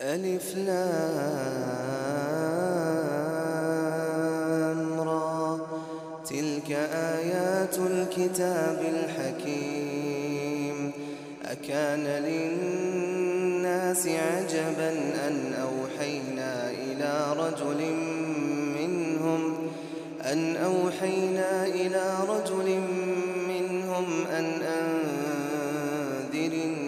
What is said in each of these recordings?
ألف تلك آيات الكتاب الحكيم. أكان للناس عجبا أن أوحينا إلى رجل منهم أن أوحينا إلى رجل منهم أن أنذر الناس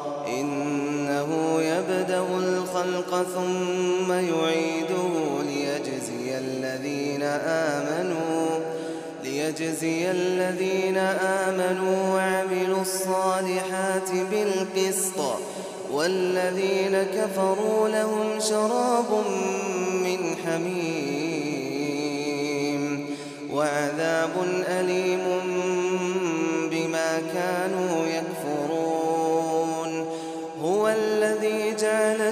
الخلق ثم يعيده ليجزي الذين آمنوا ليجزي الذين آمنوا وعملوا الصالحات بالقسط. والذين كفروا لهم شراب من حميم وعذاب أليم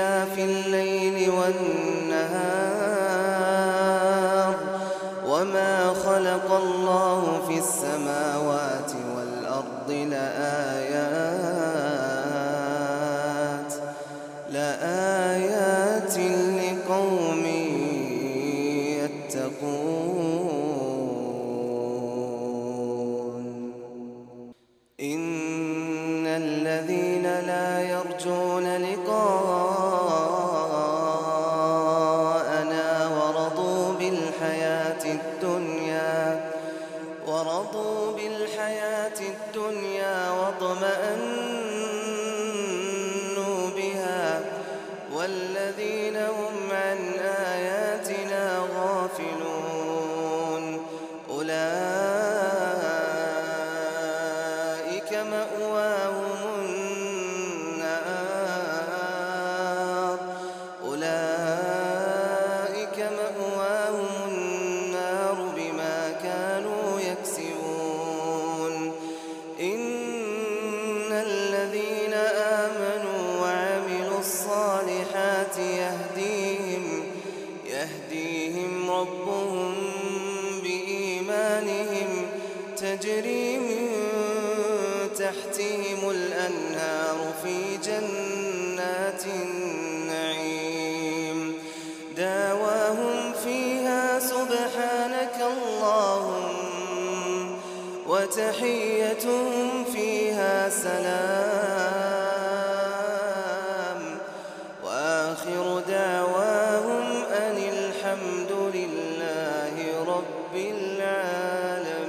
اختلاف الليل والنهار وما خلق الله في السماوات والأرض لآيات لآيات لقوم يتقون الدنيا ورضوا بالحياة الدنيا واطمأنوا بها والذين هم عن آياتنا غافلون. أولئك مأواهم يهديهم يهديهم ربهم بإيمانهم. تجري من تحتهم الأنهار في جنات النعيم. داواهم فيها سبحانك اللهم وتحيتهم فيها سلام. لله رب العالمين.